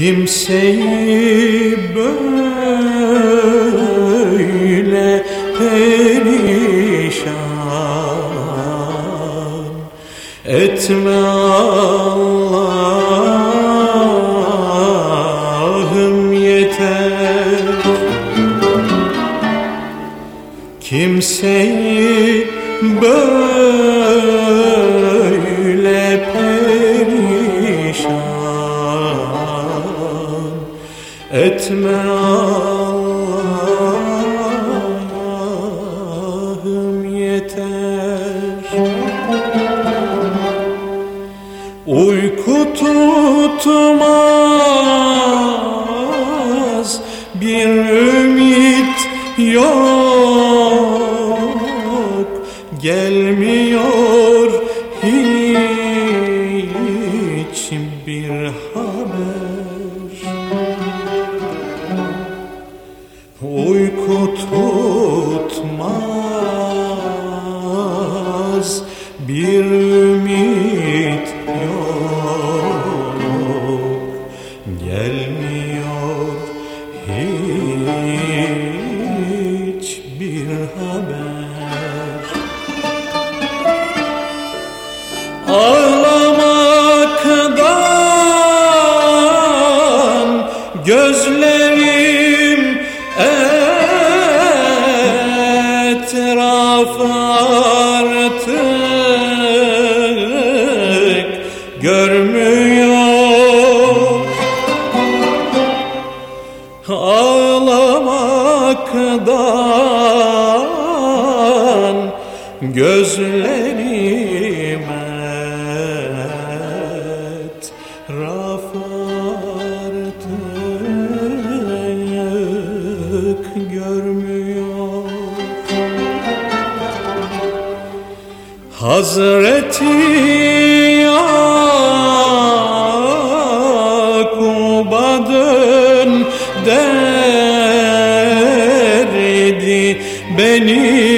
Kimseyi böyle perişan etme Allah'ım yeter. Kimseyi böyle Allah'ım yeter. Uyku tutmaz bir ümit yok hiç bir haber. Uyku tutmaz bir ümit yok. Gelmiyor hiç bir haber artık görmüyor. Ağlamaktan gözlerim Hazreti Yakub'a dön derdi beni